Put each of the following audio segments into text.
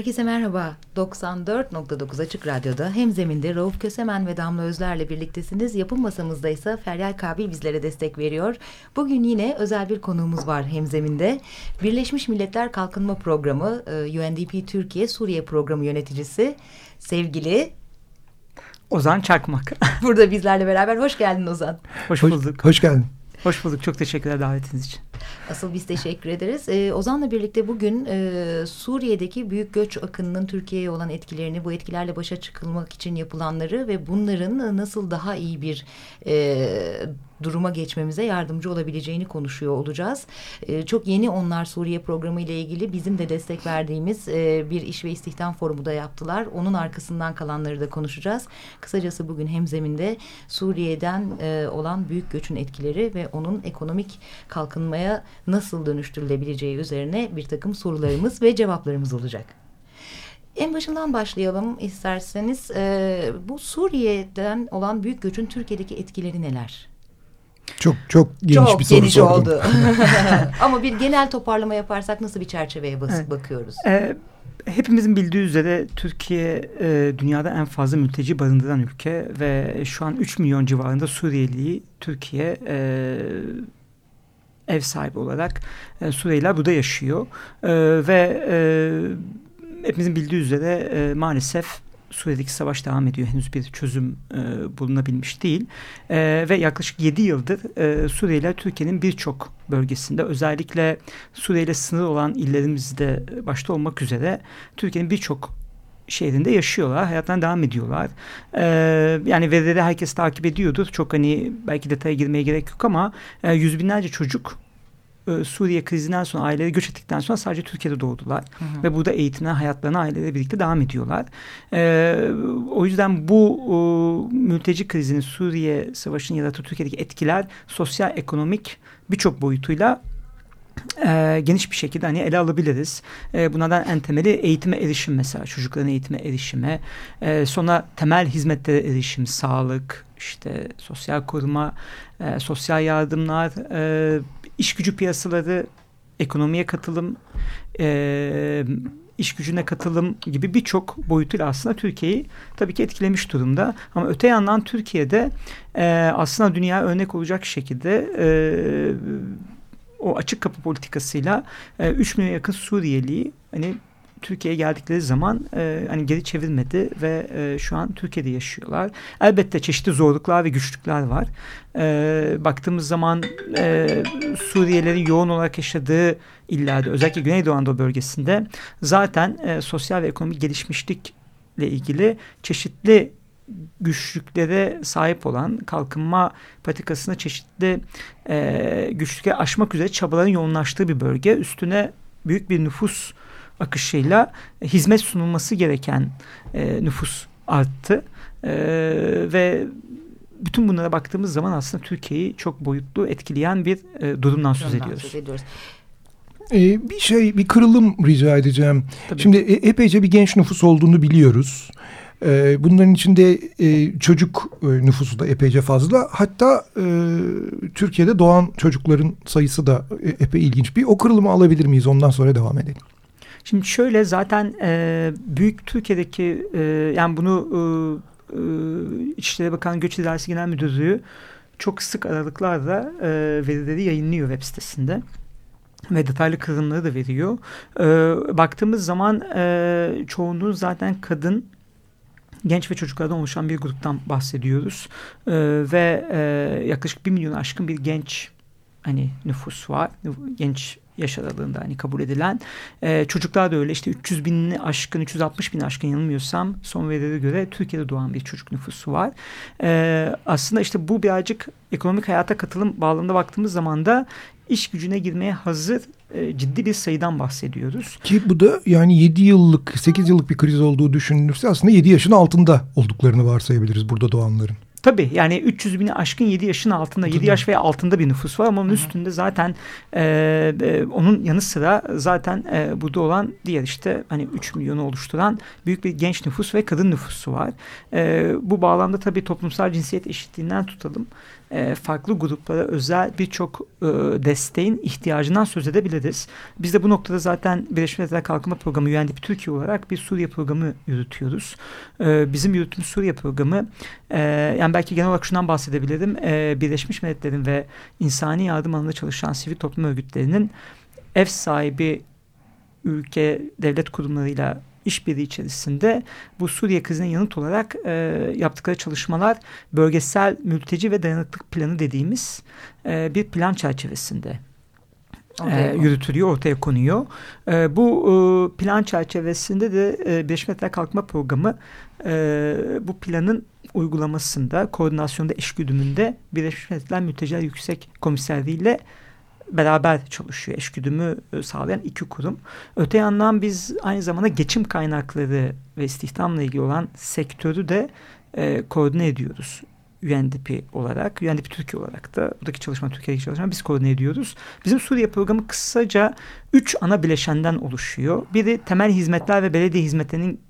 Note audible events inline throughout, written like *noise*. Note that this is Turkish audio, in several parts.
Herkese merhaba. 94.9 Açık Radyo'da hem zeminde Rauf Kösemen ve Damla Özler'le birliktesiniz. Yapım masamızda ise Feryal Kabil bizlere destek veriyor. Bugün yine özel bir konuğumuz var hem zeminde. Birleşmiş Milletler Kalkınma Programı e, UNDP Türkiye Suriye Programı yöneticisi sevgili Ozan Çakmak. *laughs* Burada bizlerle beraber. Hoş geldin Ozan. Hoş bulduk. Hoş geldin. Hoş bulduk. Çok teşekkürler davetiniz için. Asıl biz teşekkür ederiz. Ee, Ozan'la birlikte bugün e, Suriye'deki büyük göç akınının Türkiye'ye olan etkilerini, bu etkilerle başa çıkılmak için yapılanları ve bunların nasıl daha iyi bir e, duruma geçmemize yardımcı olabileceğini konuşuyor olacağız. E, çok yeni onlar Suriye programı ile ilgili bizim de destek verdiğimiz e, bir iş ve istihdam forumu da yaptılar. Onun arkasından kalanları da konuşacağız. Kısacası bugün hemzeminde Suriye'den e, olan büyük göçün etkileri ve onun ekonomik kalkınmaya nasıl dönüştürülebileceği üzerine bir takım sorularımız ve cevaplarımız olacak. En başından başlayalım isterseniz. E, bu Suriye'den olan büyük göçün Türkiye'deki etkileri neler? Çok çok geniş çok bir soru geniş sordum. oldu. *laughs* *laughs* Ama bir genel toparlama yaparsak nasıl bir çerçeveye bas Evet. bakıyoruz? Ee, hepimizin bildiği üzere Türkiye e, dünyada en fazla mülteci barındıran ülke ve şu an 3 milyon civarında Suriyeliyi Türkiye e, ev sahibi olarak e, Suriyeliler burada yaşıyor. E, ve e, hepimizin bildiği üzere e, maalesef Suriye'deki savaş devam ediyor. Henüz bir çözüm e, bulunabilmiş değil. E, ve yaklaşık 7 yıldır e, Suriyeliler Türkiye'nin birçok bölgesinde özellikle Suriye ile sınır olan illerimizde başta olmak üzere Türkiye'nin birçok şehrinde yaşıyorlar. Hayatlarına devam ediyorlar. Ee, yani verileri herkes takip ediyordur. Çok hani belki detaya girmeye gerek yok ama e, yüz binlerce çocuk e, Suriye krizinden sonra aileleri göç ettikten sonra sadece Türkiye'de doğdular. Hı hı. Ve burada eğitimine, hayatlarına aileleriyle birlikte devam ediyorlar. Ee, o yüzden bu e, mülteci krizinin Suriye Savaşı'nın yarattığı Türkiye'deki etkiler sosyal, ekonomik birçok boyutuyla e, geniş bir şekilde hani ele alabiliriz. E, bunlardan en temeli eğitime erişim mesela çocukların eğitime erişimi. E, sonra temel hizmetlere erişim, sağlık, işte sosyal koruma, e, sosyal yardımlar, e, iş gücü piyasaları, ekonomiye katılım, e, iş gücüne katılım gibi birçok boyutuyla aslında Türkiye'yi tabii ki etkilemiş durumda. Ama öte yandan Türkiye'de e, aslında dünya örnek olacak şekilde e, o açık kapı politikasıyla e, 3 milyon yakın Suriyeliyi hani Türkiye'ye geldikleri zaman e, hani geri çevirmedi ve e, şu an Türkiye'de yaşıyorlar. Elbette çeşitli zorluklar ve güçlükler var. E, baktığımız zaman e, Suriyelilerin yoğun olarak yaşadığı illerde özellikle Güneydoğu Anadolu bölgesinde zaten e, sosyal ve ekonomik gelişmişlikle ilgili çeşitli güçlüklere sahip olan kalkınma patikasını çeşitli e, güçlüklere aşmak üzere çabaların yoğunlaştığı bir bölge. Üstüne büyük bir nüfus akışıyla hizmet sunulması gereken e, nüfus arttı. E, ve bütün bunlara baktığımız zaman aslında Türkiye'yi çok boyutlu etkileyen bir e, durumdan söz ediyoruz. söz ediyoruz. Ee, bir şey, bir kırılım rica edeceğim. Tabii. Şimdi e- epeyce bir genç nüfus olduğunu biliyoruz. Ee, bunların içinde e, çocuk e, nüfusu da epeyce fazla. Hatta e, Türkiye'de doğan çocukların sayısı da e, epey ilginç. Bir o kırılımı alabilir miyiz? Ondan sonra devam edelim. Şimdi şöyle zaten e, büyük Türkiye'deki e, yani bunu e, e, İçişleri Bakanı Göç İdaresi Genel Müdürlüğü çok sık aralıklarla e, verileri yayınlıyor web sitesinde ve detaylı kırılımları da veriyor. E, baktığımız zaman e, çoğunluğu zaten kadın genç ve çocuklardan oluşan bir gruptan bahsediyoruz. E, ve e, yaklaşık bir milyon aşkın bir genç hani nüfus var. Genç yaş aralığında hani kabul edilen. E, çocuklar da öyle işte 300 binini aşkın 360 bin aşkın yanılmıyorsam son verilere göre Türkiye'de doğan bir çocuk nüfusu var. E, aslında işte bu birazcık ekonomik hayata katılım bağlamında baktığımız zaman da iş gücüne girmeye hazır e, ciddi bir sayıdan bahsediyoruz. Ki bu da yani 7 yıllık 8 yıllık bir kriz olduğu düşünülürse aslında 7 yaşın altında olduklarını varsayabiliriz burada doğanların. Tabii yani 300 bini aşkın 7 yaşın altında 7 yaş veya altında bir nüfus var ama onun üstünde zaten e, e, onun yanı sıra zaten e, burada olan diğer işte hani 3 milyonu oluşturan büyük bir genç nüfus ve kadın nüfusu var. E, bu bağlamda tabii toplumsal cinsiyet eşitliğinden tutalım e, farklı gruplara özel birçok e, desteğin ihtiyacından söz edebiliriz. Biz de bu noktada zaten Birleşmiş Milletler Kalkınma Programı UNDP Türkiye olarak bir Suriye programı yürütüyoruz. E, bizim yürüttüğümüz Suriye programı yani belki genel olarak şundan bahsedebilirim. Birleşmiş Milletler'in ve insani yardım alanında çalışan sivil toplum örgütlerinin ev sahibi ülke devlet kurumlarıyla işbirliği içerisinde bu Suriye krizine yanıt olarak e, yaptıkları çalışmalar bölgesel mülteci ve dayanıklık planı dediğimiz e, bir plan çerçevesinde e, yürütülüyor, ortaya konuyor. E, bu e, plan çerçevesinde de e, Birleşmiş Milletler Kalkınma Programı e, bu planın uygulamasında, koordinasyonda, eşgüdümünde Birleşmiş Milletler Mülteciler Yüksek Komiserliği ile beraber çalışıyor. Eşgüdümü e, sağlayan iki kurum. Öte yandan biz aynı zamanda geçim kaynakları ve istihdamla ilgili olan sektörü de e, koordine ediyoruz. UNDP olarak, UNDP Türkiye olarak da buradaki çalışma, Türkiye'deki çalışma biz koordine ediyoruz. Bizim Suriye programı kısaca üç ana bileşenden oluşuyor. Biri temel hizmetler ve belediye hizmetlerinin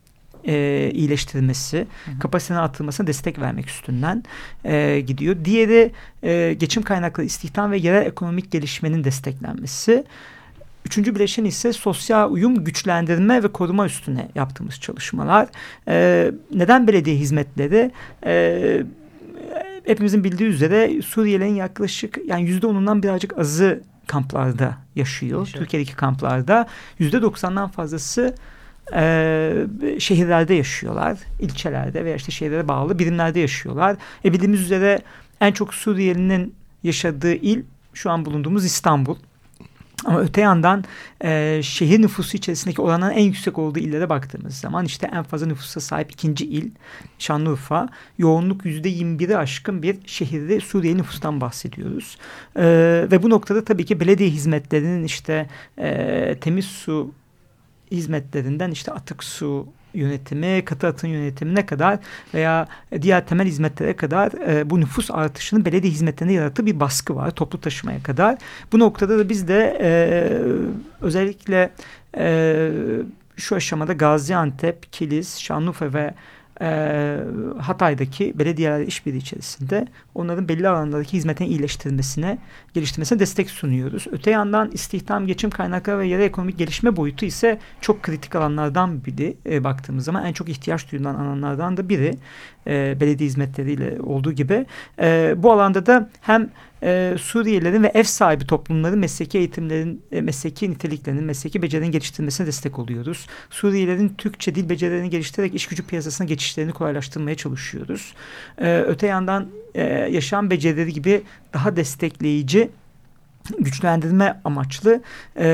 e, iyileştirilmesi, hı hı. kapasitenin artırılmasına destek vermek üstünden e, gidiyor. Diğeri e, geçim kaynaklı istihdam ve yerel ekonomik gelişmenin desteklenmesi. Üçüncü bileşen ise sosyal uyum, güçlendirme ve koruma üstüne yaptığımız çalışmalar. E, neden belediye hizmetleri? E, hepimizin bildiği üzere Suriyelilerin yaklaşık yani yüzde onundan birazcık azı kamplarda yaşıyor. yaşıyor. Türkiye'deki kamplarda yüzde doksandan fazlası e, şehirlerde yaşıyorlar. ilçelerde veya işte şehirlere bağlı birimlerde yaşıyorlar. E bildiğimiz üzere en çok Suriyelinin yaşadığı il şu an bulunduğumuz İstanbul. Ama öte yandan e, şehir nüfusu içerisindeki oranın en yüksek olduğu illere baktığımız zaman işte en fazla nüfusa sahip ikinci il Şanlıurfa. Yoğunluk yüzde yirmi biri aşkın bir şehirde Suriyeli nüfustan bahsediyoruz. E, ve bu noktada tabii ki belediye hizmetlerinin işte e, temiz su hizmetlerinden işte atık su yönetimi, katı atın yönetimine kadar veya diğer temel hizmetlere kadar e, bu nüfus artışının belediye hizmetlerine yarattığı bir baskı var. Toplu taşımaya kadar. Bu noktada da biz de e, özellikle e, şu aşamada Gaziantep, Kilis, Şanlıurfa ve e, Hatay'daki belediyeler işbirliği içerisinde onların belli alanlardaki hizmetin iyileştirilmesine, geliştirmesine destek sunuyoruz. Öte yandan istihdam, geçim kaynakları ve yerel ekonomik gelişme boyutu ise çok kritik alanlardan biri e, baktığımız zaman en çok ihtiyaç duyulan alanlardan da biri e, belediye hizmetleriyle olduğu gibi. E, bu alanda da hem e, Suriyelilerin ve ev sahibi toplumların mesleki eğitimlerin, e, mesleki niteliklerinin, mesleki becerilerin geliştirilmesine destek oluyoruz. Suriyelilerin Türkçe dil becerilerini geliştirerek iş gücü piyasasına geçişlerini kolaylaştırmaya çalışıyoruz. E, öte yandan e, yaşam becerileri gibi daha destekleyici güçlendirme amaçlı e,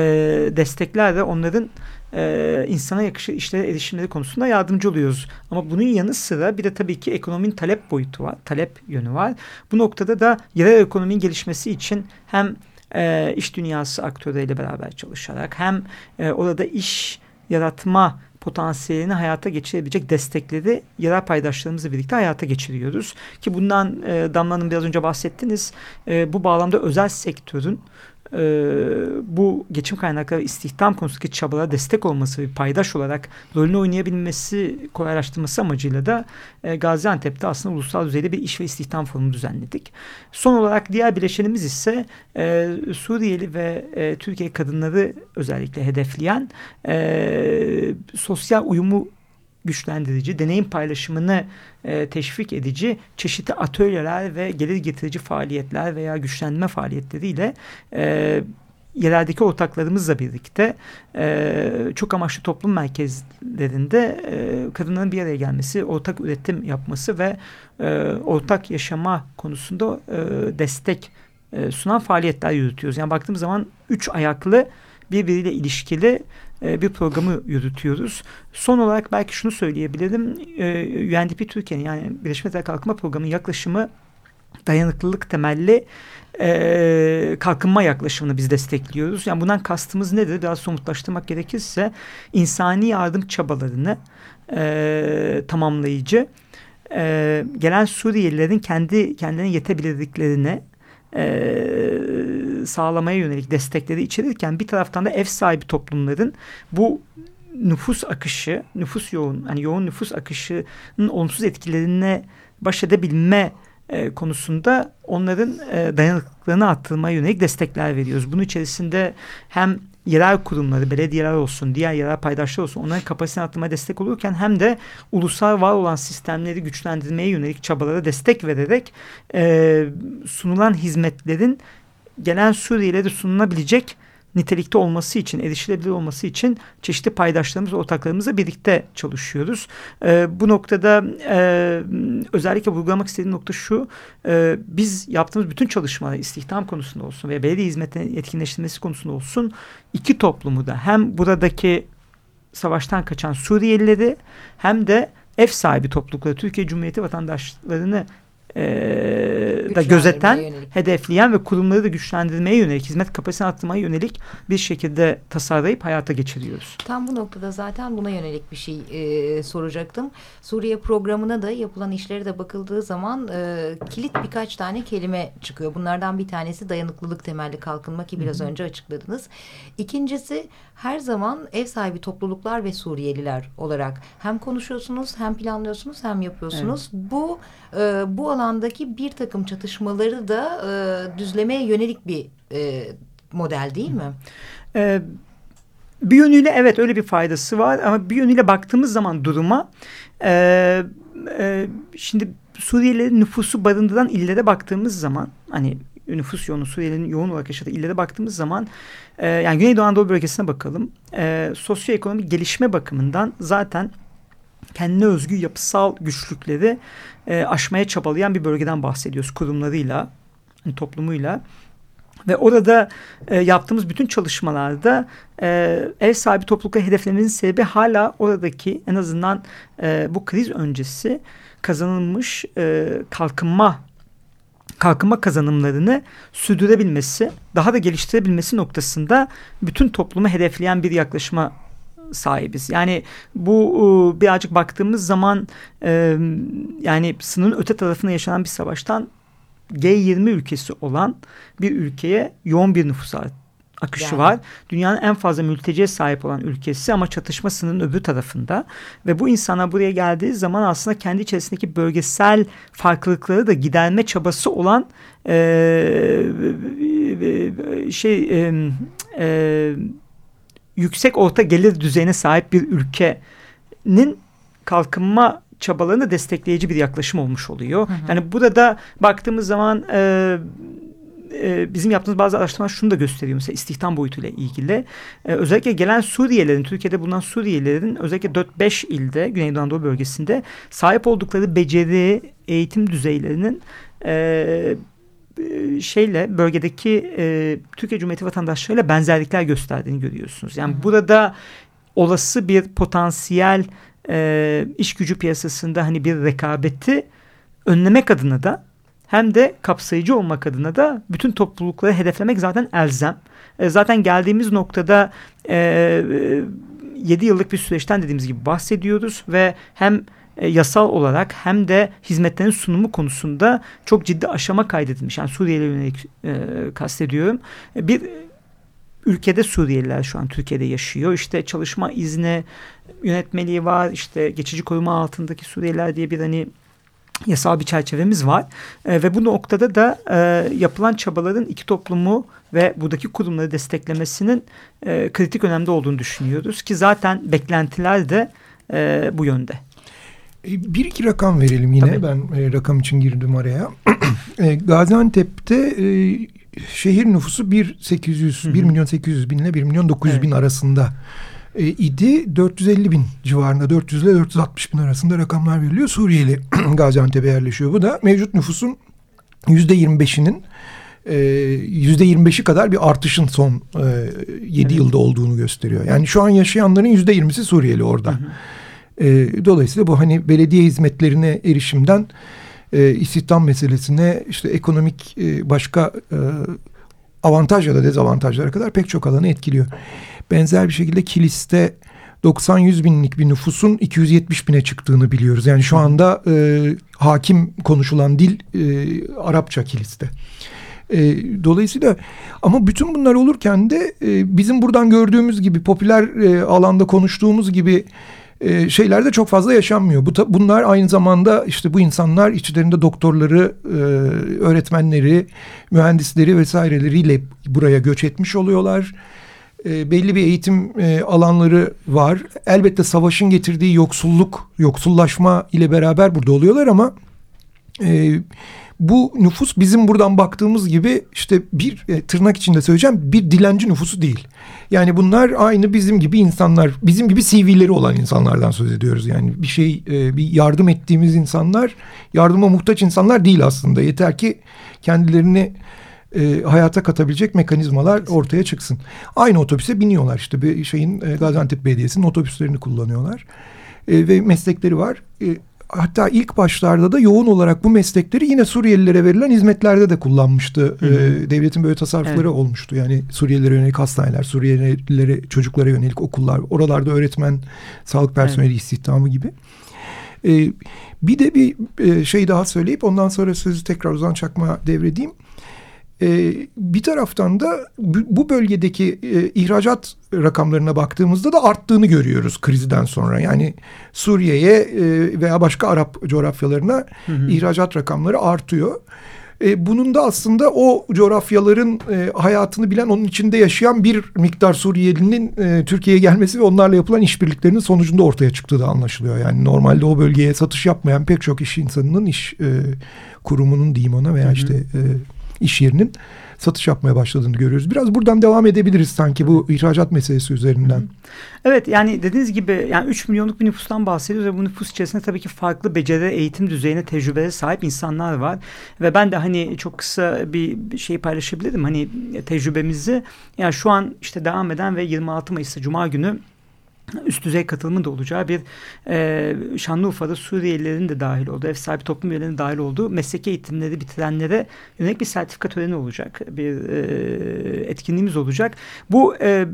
destekler de onların e, insana yakışır işlere erişimleri konusunda yardımcı oluyoruz. Ama bunun yanı sıra bir de tabii ki ekonominin talep boyutu var, talep yönü var. Bu noktada da yerel ekonominin gelişmesi için hem e, iş dünyası aktörleriyle beraber çalışarak hem e, orada iş yaratma potansiyelini hayata geçirebilecek destekleri yerel paydaşlarımızla birlikte hayata geçiriyoruz. Ki bundan e, Damla'nın biraz önce bahsettiniz. E, bu bağlamda özel sektörün e, bu geçim kaynakları istihdam konusundaki çabalara destek olması ve paydaş olarak rolünü oynayabilmesi kolaylaştırması amacıyla da e, Gaziantep'te aslında ulusal düzeyde bir iş ve istihdam forumu düzenledik. Son olarak diğer bileşenimiz ise e, Suriyeli ve e, Türkiye kadınları özellikle hedefleyen e, sosyal uyumu güçlendirici, deneyim paylaşımını e, teşvik edici çeşitli atölyeler ve gelir getirici faaliyetler veya güçlendirme faaliyetleriyle e, yereldeki ortaklarımızla birlikte e, çok amaçlı toplum merkezlerinde e, kadınların bir araya gelmesi, ortak üretim yapması ve e, ortak yaşama konusunda e, destek e, sunan faaliyetler yürütüyoruz. Yani baktığımız zaman üç ayaklı birbiriyle ilişkili bir programı yürütüyoruz. Son olarak belki şunu söyleyebilirim. E, UNDP Türkiye'nin yani Birleşmiş Milletler Kalkınma Programı'nın yaklaşımı dayanıklılık temelli e, kalkınma yaklaşımını biz destekliyoruz. Yani bundan kastımız nedir? Biraz somutlaştırmak gerekirse insani yardım çabalarını e, tamamlayıcı e, gelen Suriyelilerin kendi kendilerine yetebilirliklerine e, sağlamaya yönelik destekleri içerirken bir taraftan da ev sahibi toplumların bu nüfus akışı, nüfus yoğun, hani yoğun nüfus akışının olumsuz etkilerine baş edebilme e, konusunda onların e, dayanıklılığını arttırmaya yönelik destekler veriyoruz. Bunun içerisinde hem yerel kurumları, belediyeler olsun, diğer yerel paydaşlar olsun onların kapasitesini arttırmaya destek olurken hem de ulusal var olan sistemleri güçlendirmeye yönelik çabalara destek vererek e, sunulan hizmetlerin gelen Suriyelilere sunulabilecek nitelikte olması için, erişilebilir olması için çeşitli paydaşlarımız, ortaklarımızla birlikte çalışıyoruz. E, bu noktada e, özellikle vurgulamak istediğim nokta şu, e, biz yaptığımız bütün çalışmalar istihdam konusunda olsun ve belediye hizmetlerinin etkinleştirilmesi konusunda olsun iki toplumu da hem buradaki savaştan kaçan Suriyelileri hem de ev sahibi toplulukları, Türkiye Cumhuriyeti vatandaşlarını da gözeten, yönelik. hedefleyen ve kurumları da güçlendirmeye yönelik, hizmet kapasitesini arttırmaya yönelik bir şekilde tasarlayıp hayata geçiriyoruz. Tam bu noktada zaten buna yönelik bir şey e, soracaktım. Suriye programına da yapılan işlere de bakıldığı zaman e, kilit birkaç tane kelime çıkıyor. Bunlardan bir tanesi dayanıklılık temelli kalkınma ki biraz Hı -hı. önce açıkladınız. İkincisi her zaman ev sahibi topluluklar ve Suriyeliler olarak hem konuşuyorsunuz hem planlıyorsunuz hem yapıyorsunuz. Evet. Bu e, bu alandaki bir takım çatışmaları da e, düzlemeye yönelik bir e, model değil mi? Evet. Bir yönüyle evet öyle bir faydası var ama bir yönüyle baktığımız zaman duruma e, e, şimdi Suriyelilerin nüfusu barındıran illere baktığımız zaman hani nüfus yoğunu Suriyelilerin yoğun olarak yaşadığı illere baktığımız zaman e, yani Güneydoğu Anadolu bölgesine bakalım. E, sosyoekonomik gelişme bakımından zaten kendine özgü yapısal güçlükleri e, aşmaya çabalayan bir bölgeden bahsediyoruz kurumlarıyla, hani toplumuyla. Ve orada e, yaptığımız bütün çalışmalarda e, ev sahibi toplulukları hedeflememizin sebebi hala oradaki en azından e, bu kriz öncesi kazanılmış e, kalkınma kalkınma kazanımlarını sürdürebilmesi, daha da geliştirebilmesi noktasında bütün toplumu hedefleyen bir yaklaşıma sahibiz. Yani bu e, birazcık baktığımız zaman e, yani sınırın öte tarafına yaşanan bir savaştan G20 ülkesi olan bir ülkeye yoğun bir nüfus akışı yani. var. Dünyanın en fazla mülteciye sahip olan ülkesi ama çatışma sınırının öbür tarafında. Ve bu insana buraya geldiği zaman aslında kendi içerisindeki bölgesel farklılıkları da giderme çabası olan e, şey e, e, yüksek orta gelir düzeyine sahip bir ülkenin kalkınma çabalarını destekleyici bir yaklaşım olmuş oluyor. Hı hı. Yani burada baktığımız zaman e, e, bizim yaptığımız bazı araştırmalar şunu da gösteriyor. Mesela istihdam boyutuyla ilgili. E, özellikle gelen Suriyelilerin, Türkiye'de bulunan Suriyelilerin özellikle 4-5 ilde, Güneydoğu Anadolu bölgesinde sahip oldukları beceri, eğitim düzeylerinin e, şeyle bölgedeki e, Türkiye Cumhuriyeti vatandaşlarıyla benzerlikler gösterdiğini görüyorsunuz. Yani Hı. burada olası bir potansiyel e, iş gücü piyasasında hani bir rekabeti önlemek adına da hem de kapsayıcı olmak adına da bütün toplulukları hedeflemek zaten elzem. E, zaten geldiğimiz noktada e, 7 yıllık bir süreçten dediğimiz gibi bahsediyoruz ve hem e, yasal olarak hem de hizmetlerin sunumu konusunda çok ciddi aşama kaydedilmiş. Yani Suriyeli yönelik e, kastediyorum. E, bir ülkede Suriyeliler şu an Türkiye'de yaşıyor. İşte çalışma izni yönetmeliği var. İşte geçici koruma altındaki Suriyeliler diye bir hani yasal bir çerçevemiz var. E, ve bu noktada da e, yapılan çabaların iki toplumu ve buradaki kurumları desteklemesinin e, kritik önemde olduğunu düşünüyoruz. Ki zaten beklentiler de e, bu yönde. E, bir iki rakam verelim yine. Tabii. Ben e, rakam için girdim araya. *clears throat* e, Gaziantep'te e, şehir nüfusu 1 800 1 milyon 800 bin ile 1 milyon 900 evet. bin arasında e, idi. 450 bin civarında 400 ile 460 bin arasında rakamlar veriliyor. Suriyeli *clears throat* Gaziantep'e yerleşiyor. Bu da mevcut nüfusun yüzde 25'inin yüzde 25'i kadar bir artışın son e, 7 evet. yılda olduğunu gösteriyor. Yani şu an yaşayanların yüzde 20'si Suriyeli orada. Hı hı. E, dolayısıyla bu hani belediye hizmetlerine erişimden e, istihdam meselesine işte ekonomik e, başka e, avantaj ya da dezavantajlara kadar pek çok alanı etkiliyor. Benzer bir şekilde Kilis'te 90-100 binlik bir nüfusun 270 bine çıktığını biliyoruz. Yani şu anda e, hakim konuşulan dil e, Arapça Kilis'te. E, dolayısıyla ama bütün bunlar olurken de e, bizim buradan gördüğümüz gibi popüler e, alanda konuştuğumuz gibi e, şeyler de çok fazla yaşanmıyor. Bu bunlar aynı zamanda işte bu insanlar içlerinde doktorları, e, öğretmenleri, mühendisleri vesaireleriyle buraya göç etmiş oluyorlar. E, belli bir eğitim e, alanları var. Elbette savaşın getirdiği yoksulluk, yoksullaşma ile beraber burada oluyorlar ama e, bu nüfus bizim buradan baktığımız gibi işte bir e, tırnak içinde söyleyeceğim bir dilenci nüfusu değil. Yani bunlar aynı bizim gibi insanlar, bizim gibi CV'leri olan insanlardan söz ediyoruz. Yani bir şey, e, bir yardım ettiğimiz insanlar, yardıma muhtaç insanlar değil aslında. Yeter ki kendilerini e, hayata katabilecek mekanizmalar ortaya çıksın. Aynı otobüse biniyorlar işte bir şeyin e, Gaziantep Belediyesi'nin otobüslerini kullanıyorlar. E, ve meslekleri var. E, hatta ilk başlarda da yoğun olarak bu meslekleri yine Suriyelilere verilen hizmetlerde de kullanmıştı. Hı hı. Ee, devletin böyle tasarrufları evet. olmuştu. Yani Suriyelilere yönelik hastaneler, Suriyelilere çocuklara yönelik okullar, oralarda öğretmen, sağlık personeli evet. istihdamı gibi. Ee, bir de bir e, şey daha söyleyip ondan sonra sözü tekrar Ozan Çakma devredeyim. E, bir taraftan da bu bölgedeki e, ihracat rakamlarına baktığımızda da arttığını görüyoruz krizden sonra. Yani Suriye'ye e, veya başka Arap coğrafyalarına hı hı. ihracat rakamları artıyor. E, bunun da aslında o coğrafyaların e, hayatını bilen, onun içinde yaşayan bir miktar Suriyelinin e, Türkiye'ye gelmesi ve onlarla yapılan işbirliklerinin sonucunda ortaya çıktığı da anlaşılıyor. Yani normalde o bölgeye satış yapmayan pek çok iş insanının iş e, kurumunun diyeyim ona veya işte... E, iş yerinin satış yapmaya başladığını görüyoruz. Biraz buradan devam edebiliriz sanki bu ihracat meselesi üzerinden. Evet yani dediğiniz gibi yani 3 milyonluk bir nüfustan bahsediyoruz ve bu nüfus içerisinde tabii ki farklı beceri, eğitim düzeyine, tecrübeye sahip insanlar var. Ve ben de hani çok kısa bir şey paylaşabilirim. Hani tecrübemizi yani şu an işte devam eden ve 26 Mayıs'ta Cuma günü üst düzey katılımın da olacağı bir e, Şanlıurfa'da Suriyelilerin de dahil olduğu, ev sahibi toplum üyelerinin dahil olduğu mesleki eğitimleri bitirenlere yönelik bir sertifika töreni olacak. Bir e, etkinliğimiz olacak. Bu e,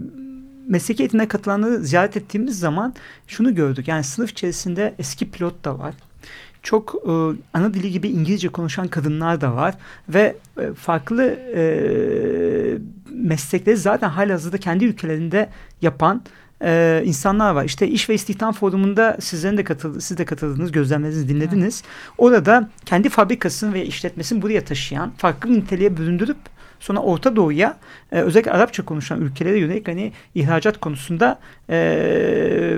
mesleki eğitimine katılanları ziyaret ettiğimiz zaman şunu gördük. Yani sınıf içerisinde eski pilot da var çok e, ana dili gibi İngilizce konuşan kadınlar da var ve e, farklı e, meslekleri zaten halihazırda kendi ülkelerinde yapan e, insanlar var. İşte iş ve istihdam forumunda sizlerin de katıldı, siz de katıldınız, gözlemlerinizi dinlediniz. Evet. Orada kendi fabrikasını ve işletmesini buraya taşıyan, farklı niteliğe büründürüp sonra Orta Doğu'ya e, özellikle Arapça konuşan ülkelere yönelik hani ihracat konusunda e,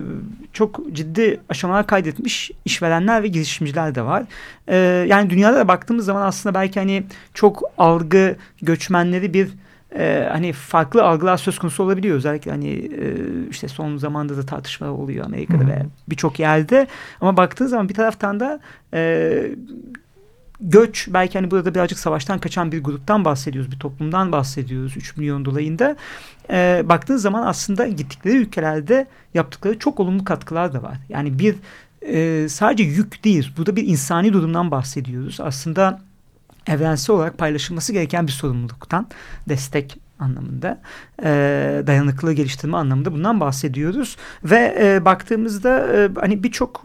çok ciddi aşamalar kaydetmiş işverenler ve girişimciler de var. E, yani dünyada da baktığımız zaman aslında belki hani çok algı göçmenleri bir e, hani farklı algılar söz konusu olabiliyor. Özellikle hani e, işte son zamanda da tartışma oluyor Amerika'da Hı. ve birçok yerde. Ama baktığın zaman bir taraftan da e, göç belki hani burada birazcık savaştan kaçan bir gruptan bahsediyoruz. Bir toplumdan bahsediyoruz 3 milyon dolayında. E, baktığın zaman aslında gittikleri ülkelerde yaptıkları çok olumlu katkılar da var. Yani bir e, sadece yük değil. Burada bir insani durumdan bahsediyoruz. Aslında evrensel olarak paylaşılması gereken bir sorumluluktan destek anlamında e, dayanıklılığı geliştirme anlamında bundan bahsediyoruz ve e, baktığımızda e, hani birçok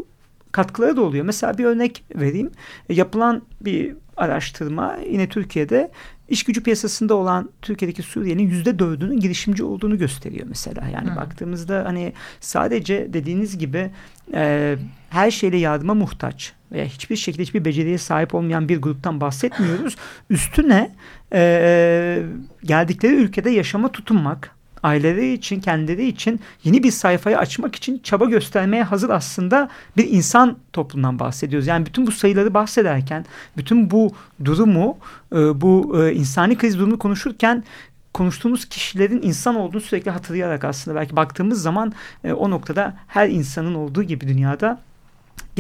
katkıları da oluyor. Mesela bir örnek vereyim. E, yapılan bir araştırma yine Türkiye'de iş gücü piyasasında olan Türkiye'deki Suriye'nin yüzde dördünün girişimci olduğunu gösteriyor mesela. Yani Hı. baktığımızda hani sadece dediğiniz gibi e, her şeyle yardıma muhtaç veya hiçbir şekilde hiçbir beceriye sahip olmayan bir gruptan bahsetmiyoruz. Üstüne e, geldikleri ülkede yaşama tutunmak, aileleri için, kendileri için yeni bir sayfayı açmak için çaba göstermeye hazır aslında bir insan toplumdan bahsediyoruz. Yani bütün bu sayıları bahsederken, bütün bu durumu, e, bu e, insani kriz durumunu konuşurken konuştuğumuz kişilerin insan olduğunu sürekli hatırlayarak aslında belki baktığımız zaman e, o noktada her insanın olduğu gibi dünyada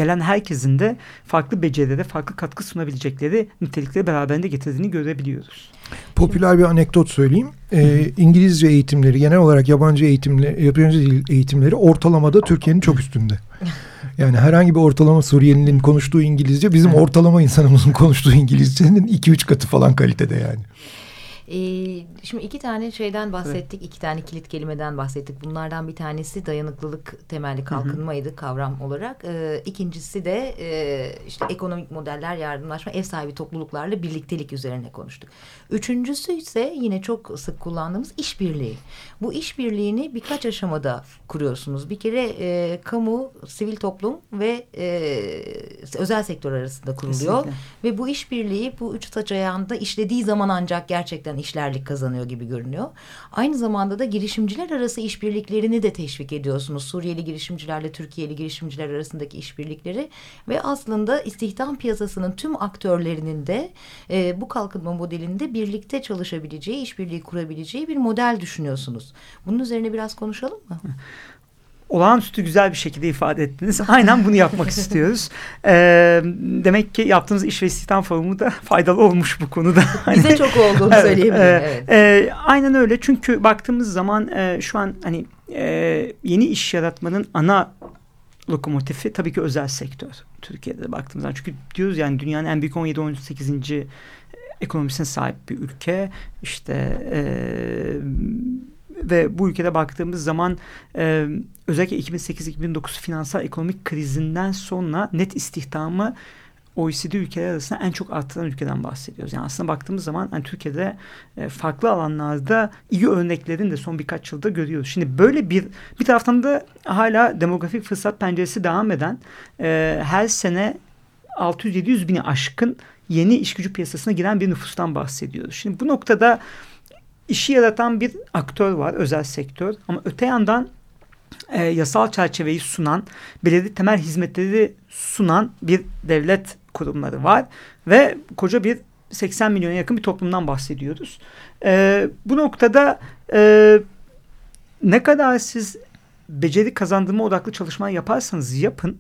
gelen herkesin de farklı becerilere, farklı katkı sunabilecekleri nitelikleri beraberinde getirdiğini görebiliyoruz. popüler bir anekdot söyleyeyim. Ee, İngilizce eğitimleri, genel olarak yabancı eğitimleri, yabancı dil eğitimleri ortalamada Türkiye'nin çok üstünde. Yani herhangi bir ortalama Suriyelinin konuştuğu İngilizce bizim ortalama insanımızın konuştuğu İngilizcenin 2-3 katı falan kalitede yani. Ee, şimdi iki tane şeyden bahsettik, evet. iki tane kilit kelimeden bahsettik. Bunlardan bir tanesi dayanıklılık temelli kalkınmaydı kavram olarak. Ee, ikincisi de e, işte ekonomik modeller, yardımlaşma, ev sahibi topluluklarla birliktelik üzerine konuştuk. Üçüncüsü ise yine çok sık kullandığımız işbirliği. Bu işbirliğini birkaç aşamada kuruyorsunuz. Bir kere e, kamu, sivil toplum ve e, özel sektör arasında kuruluyor. Kesinlikle. Ve bu işbirliği bu üç taç ayağında işlediği zaman ancak gerçekten işlerlik kazanıyor gibi görünüyor. Aynı zamanda da girişimciler arası işbirliklerini de teşvik ediyorsunuz. Suriyeli girişimcilerle Türkiye'li girişimciler arasındaki işbirlikleri ve aslında istihdam piyasasının tüm aktörlerinin de e, bu kalkınma modelinde birlikte çalışabileceği, işbirliği kurabileceği bir model düşünüyorsunuz. Bunun üzerine biraz konuşalım mı? *laughs* olağanüstü güzel bir şekilde ifade ettiniz. *laughs* Aynen bunu yapmak istiyoruz. Ee, demek ki yaptığınız iş ve istihdam forumu da *laughs* faydalı olmuş bu konuda. *laughs* Bize hani, çok olduğunu evet, söyleyebilirim. Evet. E, aynen öyle çünkü baktığımız zaman e, şu an hani e, yeni iş yaratmanın ana lokomotifi tabii ki özel sektör. Türkiye'de baktığımız zaman. Çünkü diyoruz yani dünyanın en büyük 17-18. ekonomisine sahip bir ülke. İşte e, ve bu ülkede baktığımız zaman e, özellikle 2008-2009 finansal ekonomik krizinden sonra net istihdamı OECD ülkeler arasında en çok arttıran ülkeden bahsediyoruz. Yani aslında baktığımız zaman yani Türkiye'de e, farklı alanlarda iyi örneklerini de son birkaç yılda görüyoruz. Şimdi böyle bir bir taraftan da hala demografik fırsat penceresi devam eden e, her sene 600-700 bini aşkın yeni iş gücü piyasasına giren bir nüfustan bahsediyoruz. Şimdi bu noktada işi yaratan bir aktör var özel sektör ama öte yandan e, yasal çerçeveyi sunan belirli temel hizmetleri sunan bir devlet kurumları var ve koca bir 80 milyona yakın bir toplumdan bahsediyoruz. E, bu noktada e, ne kadar siz beceri kazandırma odaklı çalışma yaparsanız yapın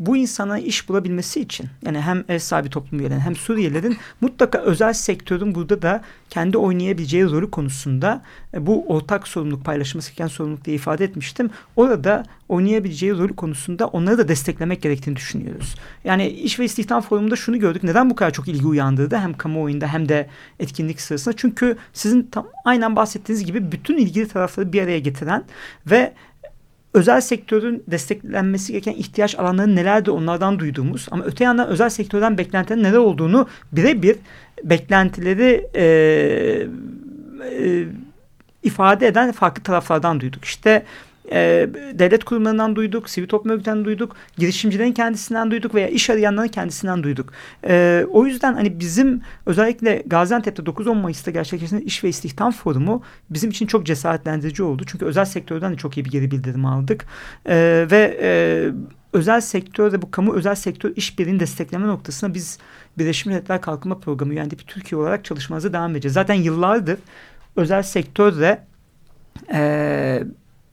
bu insana iş bulabilmesi için yani hem ev sahibi toplum üyelerinin hem Suriyelilerin mutlaka özel sektörün burada da kendi oynayabileceği rolü konusunda e, bu ortak sorumluluk paylaşılması gereken sorumluluk diye ifade etmiştim. Orada oynayabileceği rolü konusunda onları da desteklemek gerektiğini düşünüyoruz. Yani iş ve istihdam forumunda şunu gördük. Neden bu kadar çok ilgi uyandırdı hem kamuoyunda hem de etkinlik sırasında? Çünkü sizin tam aynen bahsettiğiniz gibi bütün ilgili tarafları bir araya getiren ve özel sektörün desteklenmesi gereken ihtiyaç alanları nelerdi onlardan duyduğumuz ama öte yandan özel sektörden beklentilerin neler olduğunu birebir beklentileri e, e, ifade eden farklı taraflardan duyduk. İşte e, devlet kurumlarından duyduk, sivil toplum örgütlerinden duyduk, girişimcilerin kendisinden duyduk veya iş arayanların kendisinden duyduk. E, o yüzden hani bizim özellikle Gaziantep'te 9-10 Mayıs'ta gerçekleşen iş ve istihdam forumu bizim için çok cesaretlendirici oldu. Çünkü özel sektörden de çok iyi bir geri bildirim aldık. E, ve e, özel sektörde bu kamu özel sektör işbirliğini destekleme noktasına biz Birleşmiş Milletler Kalkınma Programı bir Türkiye olarak çalışmamıza devam edeceğiz. Zaten yıllardır özel sektörde e,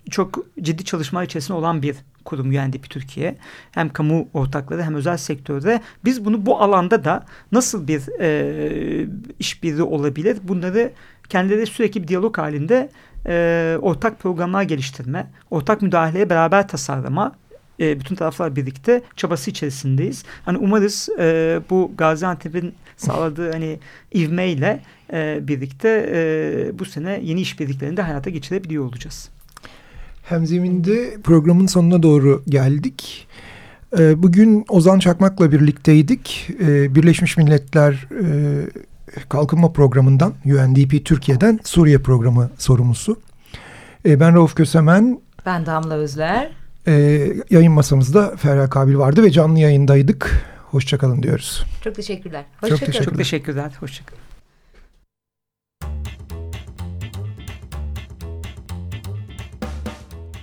çok ciddi çalışmalar içerisinde olan bir kurum UNDP Türkiye. Hem kamu ortakları hem özel sektörde. Biz bunu bu alanda da nasıl bir e, işbirliği olabilir? Bunları kendileri sürekli bir diyalog halinde e, ortak programlar geliştirme, ortak müdahaleye beraber tasarlama e, bütün taraflar birlikte çabası içerisindeyiz. Hani umarız e, bu Gaziantep'in sağladığı hani ivmeyle e, birlikte e, bu sene yeni işbirliklerini de hayata geçirebiliyor olacağız. Hemzeminde programın sonuna doğru geldik. Ee, bugün Ozan Çakmak'la birlikteydik. Ee, Birleşmiş Milletler e, Kalkınma Programı'ndan, UNDP Türkiye'den Suriye Programı sorumlusu. Ee, ben Rauf Kösemen. Ben Damla Özler. Yayın masamızda Ferha Kabil vardı ve canlı yayındaydık. Hoşçakalın diyoruz. Çok teşekkürler. Hoşça Çok teşekkürler. Çok teşekkürler. Hoşçakalın.